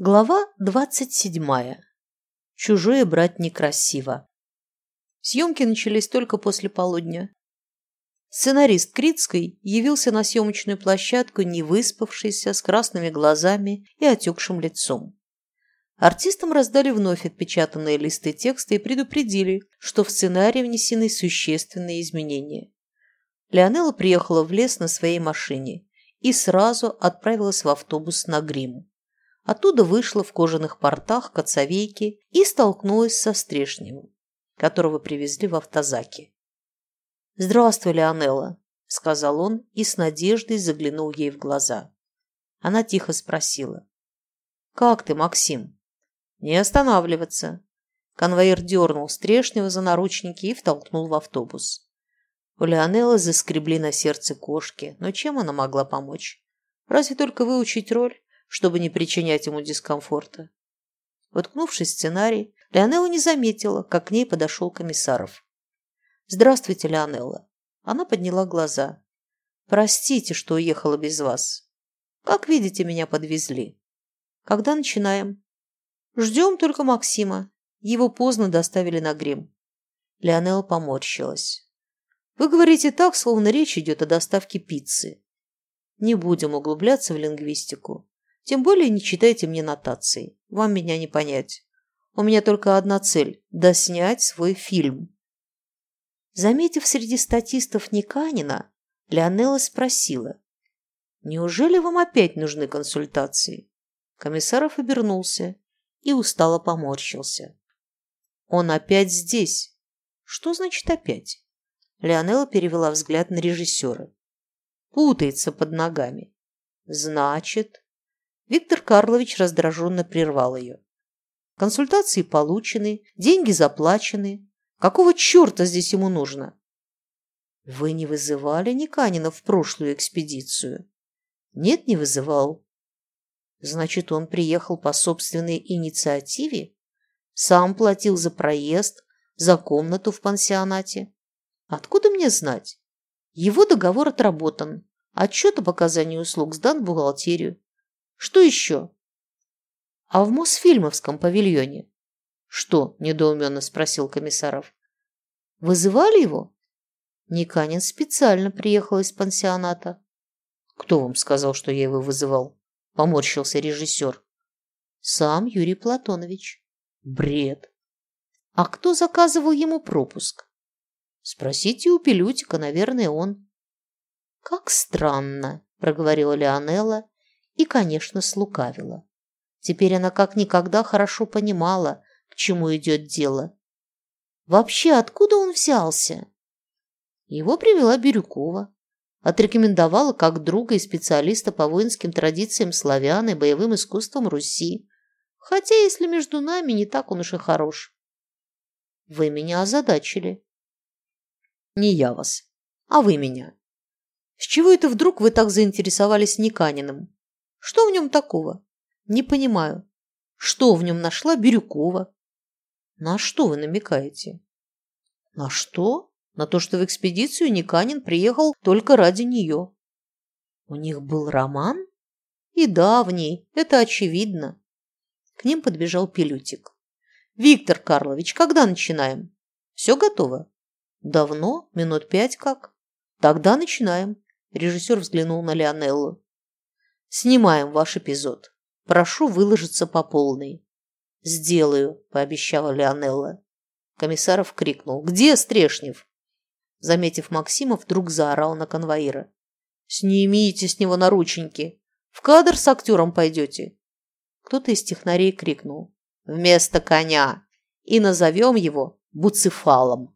Глава двадцать седьмая. Чужое брать некрасиво. Съемки начались только после полудня. Сценарист Критской явился на съемочную площадку не выспавшийся, с красными глазами и отекшим лицом. Артистам раздали вновь отпечатанные листы текста и предупредили, что в сценарии внесены существенные изменения. Леонела приехала в лес на своей машине и сразу отправилась в автобус на грим. Оттуда вышла в кожаных портах коцовейки и столкнулась со Стрешневым, которого привезли в автозаке. «Здравствуй, Леонелла», — сказал он и с надеждой заглянул ей в глаза. Она тихо спросила. «Как ты, Максим?» «Не останавливаться». Конвоир дернул Стрешнева за наручники и втолкнул в автобус. У Леонеллы заскребли на сердце кошки, но чем она могла помочь? Разве только выучить роль? Чтобы не причинять ему дискомфорта. Воткнувшись в сценарий, Леонелла не заметила, как к ней подошел Комиссаров. «Здравствуйте, Леонелла». Она подняла глаза. «Простите, что уехала без вас. Как видите, меня подвезли. Когда начинаем?» «Ждем только Максима. Его поздно доставили на грим». Леонелла поморщилась. «Вы говорите так, словно речь идет о доставке пиццы. Не будем углубляться в лингвистику. Тем более не читайте мне нотации. Вам меня не понять. У меня только одна цель – доснять свой фильм. Заметив среди статистов Никанина, Леонелла спросила. «Неужели вам опять нужны консультации?» Комиссаров обернулся и устало поморщился. «Он опять здесь». «Что значит опять?» Леонелла перевела взгляд на режиссера. «Путается под ногами». «Значит...» Виктор Карлович раздраженно прервал ее. Консультации получены, деньги заплачены. Какого черта здесь ему нужно? Вы не вызывали Никанина в прошлую экспедицию? Нет, не вызывал. Значит, он приехал по собственной инициативе? Сам платил за проезд, за комнату в пансионате? Откуда мне знать? Его договор отработан. Отчет об оказании услуг сдан в бухгалтерию. Что еще? А в Мосфильмовском павильоне? Что? Недоуменно спросил Комиссаров. Вызывали его? Никанин специально приехал из пансионата. Кто вам сказал, что я его вызывал? Поморщился режиссер. Сам Юрий Платонович. Бред. А кто заказывал ему пропуск? Спросите у Пилютика, наверное, он. Как странно, проговорила Леонелла и, конечно, слукавила. Теперь она как никогда хорошо понимала, к чему идет дело. Вообще, откуда он взялся? Его привела Бирюкова. Отрекомендовала как друга и специалиста по воинским традициям славян и боевым искусствам Руси. Хотя, если между нами, не так он уж и хорош. Вы меня озадачили. Не я вас, а вы меня. С чего это вдруг вы так заинтересовались Никаниным? Что в нем такого? Не понимаю. Что в нем нашла Бирюкова? На что вы намекаете? На что? На то, что в экспедицию Никанин приехал только ради нее. У них был роман? И давний, это очевидно. К ним подбежал Пилютик. Виктор Карлович, когда начинаем? Все готово? Давно, минут пять как. Тогда начинаем. Режиссер взглянул на Леонеллу. Снимаем ваш эпизод. Прошу выложиться по полной. Сделаю, пообещала Леонелла. Комиссаров крикнул. Где Стрешнев? Заметив Максима, вдруг заорал на конвоира. Снимите с него наручники. В кадр с актером пойдете. Кто-то из технарей крикнул. Вместо коня. И назовем его Буцефалом.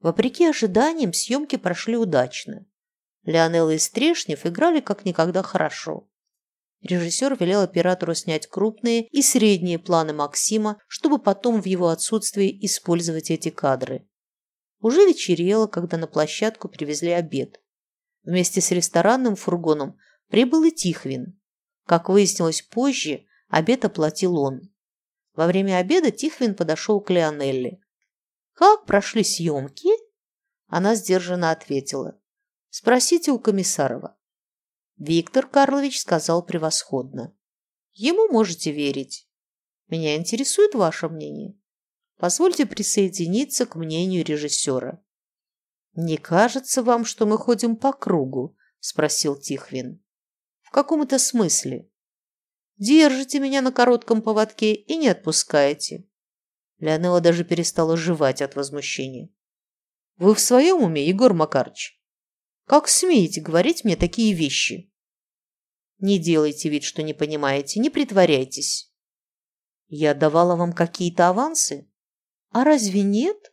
Вопреки ожиданиям, съемки прошли удачно. Леонелла и Стрешнев играли как никогда хорошо. Режиссер велел оператору снять крупные и средние планы Максима, чтобы потом в его отсутствии использовать эти кадры. Уже вечерело, когда на площадку привезли обед. Вместе с ресторанным фургоном прибыл и Тихвин. Как выяснилось позже, обед оплатил он. Во время обеда Тихвин подошел к Леонелле. «Как прошли съемки?» Она сдержанно ответила. Спросите у Комиссарова. Виктор Карлович сказал превосходно. Ему можете верить. Меня интересует ваше мнение. Позвольте присоединиться к мнению режиссера. «Не кажется вам, что мы ходим по кругу?» – спросил Тихвин. «В каком-то смысле. Держите меня на коротком поводке и не отпускаете». Леонела даже перестала жевать от возмущения. «Вы в своем уме, Егор Макарович? Как смеете говорить мне такие вещи?» «Не делайте вид, что не понимаете, не притворяйтесь». «Я давала вам какие-то авансы? А разве нет?»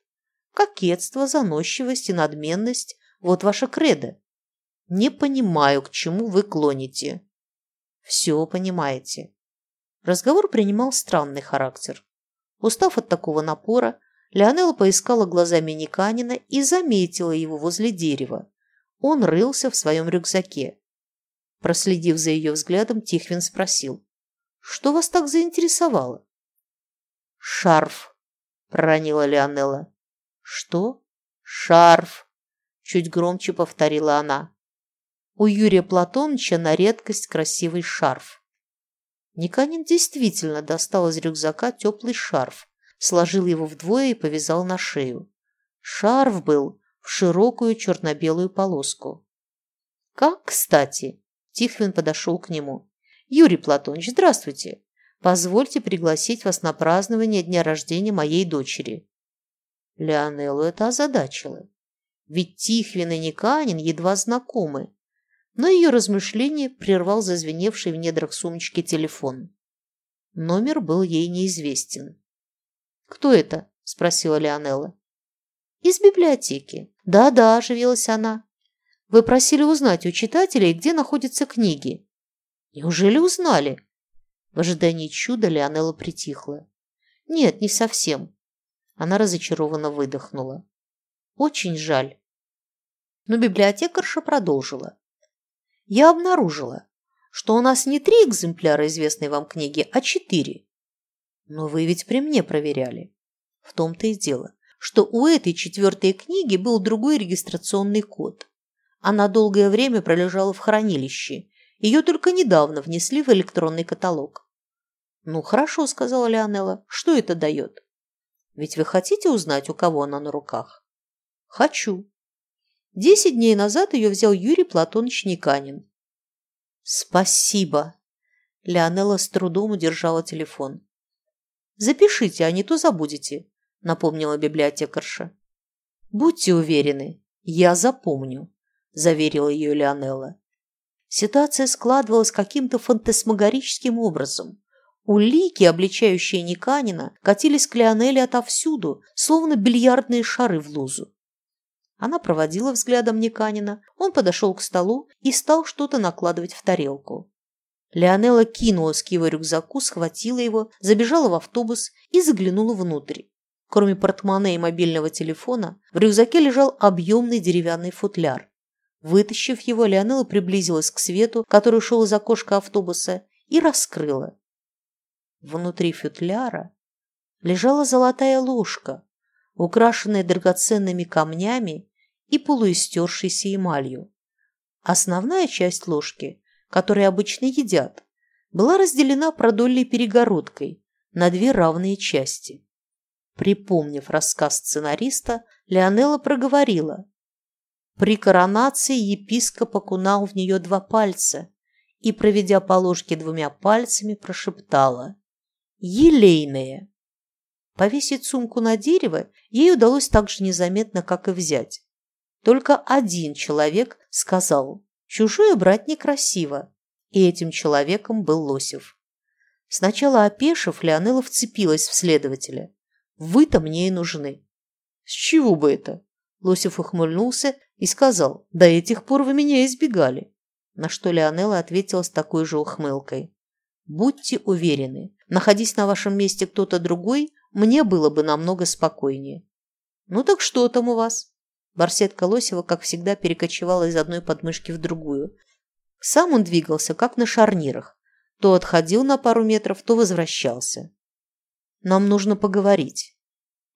Кокетство, заносчивость и надменность – вот ваша кредо. Не понимаю, к чему вы клоните. Все понимаете. Разговор принимал странный характер. Устав от такого напора, Леонела поискала глазами Никанина и заметила его возле дерева. Он рылся в своем рюкзаке. Проследив за ее взглядом, Тихвин спросил. «Что вас так заинтересовало?» «Шарф», – проронила Леонела. «Что?» «Шарф!» – чуть громче повторила она. У Юрия Платоновича на редкость красивый шарф. Никанин действительно достал из рюкзака теплый шарф, сложил его вдвое и повязал на шею. Шарф был в широкую черно-белую полоску. «Как кстати!» – Тихвин подошел к нему. «Юрий Платонович, здравствуйте! Позвольте пригласить вас на празднование дня рождения моей дочери. Леонеллу это озадачило. Ведь Тихвин и Никанин едва знакомы. Но ее размышление прервал зазвеневший в недрах сумочки телефон. Номер был ей неизвестен. «Кто это?» – спросила Леонелла. «Из библиотеки». «Да-да», – оживилась она. «Вы просили узнать у читателей, где находятся книги». «Неужели узнали?» В ожидании чуда Леонелла притихла. «Нет, не совсем. Она разочарованно выдохнула. Очень жаль. Но библиотекарша продолжила. Я обнаружила, что у нас не три экземпляра известной вам книги, а четыре. Но вы ведь при мне проверяли. В том-то и дело, что у этой четвертой книги был другой регистрационный код. Она долгое время пролежала в хранилище. Ее только недавно внесли в электронный каталог. «Ну, хорошо», — сказала Леонелла. «Что это дает?» Ведь вы хотите узнать, у кого она на руках? Хочу. Десять дней назад ее взял Юрий Платонович Никанин. Спасибо. Леонела с трудом удержала телефон. Запишите, а не то забудете, напомнила библиотекарша. Будьте уверены, я запомню, заверила ее Леонела. Ситуация складывалась каким-то фантасмагорическим образом. Улики, обличающие Никанина, катились к Леонеле отовсюду, словно бильярдные шары в лузу. Она проводила взглядом Никанина, он подошел к столу и стал что-то накладывать в тарелку. Леонела кинулась к его рюкзаку, схватила его, забежала в автобус и заглянула внутрь. Кроме портмоне и мобильного телефона, в рюкзаке лежал объемный деревянный футляр. Вытащив его, Леонела приблизилась к свету, который шел из окошка автобуса, и раскрыла. Внутри фютляра лежала золотая ложка, украшенная драгоценными камнями и полуистершейся эмалью. Основная часть ложки, которую обычно едят, была разделена продольной перегородкой на две равные части. Припомнив рассказ сценариста, Леонела проговорила. При коронации епископ окунал в нее два пальца и, проведя по ложке двумя пальцами, прошептала елейные. Повесить сумку на дерево ей удалось так же незаметно, как и взять. Только один человек сказал «чужое брать некрасиво», и этим человеком был Лосев. Сначала опешив, Леонела вцепилась в следователя. «Вы-то мне и нужны». «С чего бы это?» Лосев ухмыльнулся и сказал «до этих пор вы меня избегали». На что Леонела ответила с такой же ухмылкой. Будьте уверены, находись на вашем месте кто-то другой, мне было бы намного спокойнее. Ну так что там у вас? Барсетка Лосева, как всегда, перекочевала из одной подмышки в другую. Сам он двигался, как на шарнирах. То отходил на пару метров, то возвращался. Нам нужно поговорить.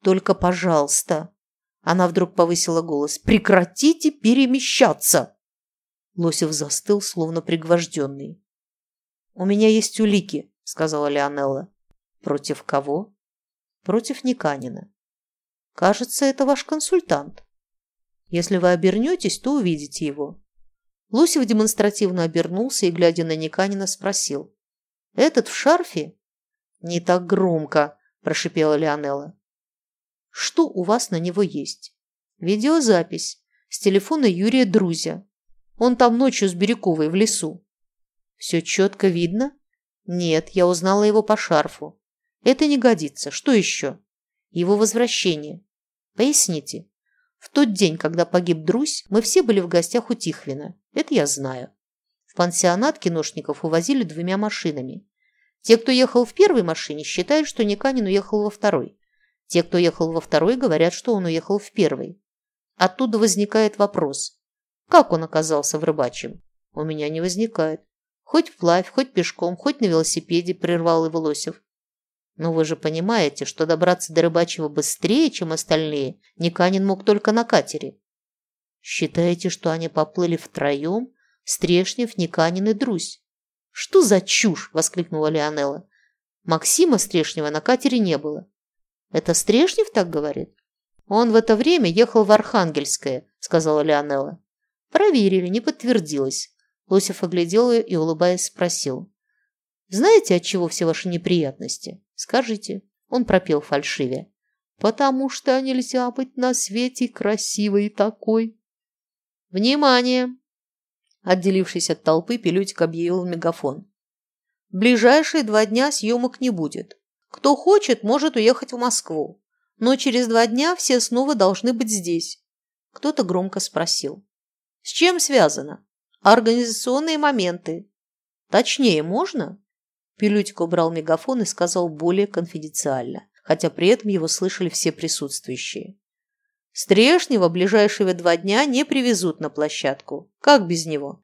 Только, пожалуйста. Она вдруг повысила голос. Прекратите перемещаться! Лосев застыл, словно пригвожденный. «У меня есть улики», сказала Леонелла. Против кого? Против Никанина. Кажется, это ваш консультант. Если вы обернетесь, то увидите его. Лосев демонстративно обернулся и, глядя на Никанина, спросил. «Этот в шарфе?» «Не так громко», – прошипела Леонелла. «Что у вас на него есть?» «Видеозапись с телефона Юрия Друзя. Он там ночью с Бирюковой в лесу». «Все четко видно?» «Нет, я узнала его по шарфу. Это не годится. Что еще?» «Его возвращение. Поясните». В тот день, когда погиб Друзь, мы все были в гостях у Тихвина. Это я знаю. В пансионат киношников увозили двумя машинами. Те, кто ехал в первой машине, считают, что Никанин уехал во второй. Те, кто ехал во второй, говорят, что он уехал в первой. Оттуда возникает вопрос. Как он оказался в рыбачьем? У меня не возникает. Хоть вплавь, хоть пешком, хоть на велосипеде, прервал его Лосев. Но вы же понимаете, что добраться до рыбачьего быстрее, чем остальные, Никанин мог только на катере. Считаете, что они поплыли втроем? Стрешнев, Никанин и Друзь. Что за чушь? воскликнула Леонела. Максима Стрешнева на катере не было. Это Стрешнев так говорит? Он в это время ехал в Архангельское, сказала Леонела. Проверили, не подтвердилось. Лосев оглядел ее и, улыбаясь, спросил. Знаете, от чего все ваши неприятности? Скажите. Он пропел фальшиве. Потому что нельзя быть на свете красивой такой. Внимание! Отделившись от толпы, Пилютик объявил в мегафон. В ближайшие два дня съемок не будет. Кто хочет, может уехать в Москву. Но через два дня все снова должны быть здесь. Кто-то громко спросил. С чем связано? Организационные моменты. Точнее, можно? Пилютик убрал мегафон и сказал более конфиденциально, хотя при этом его слышали все присутствующие. Стрешнего ближайшие два дня не привезут на площадку. Как без него?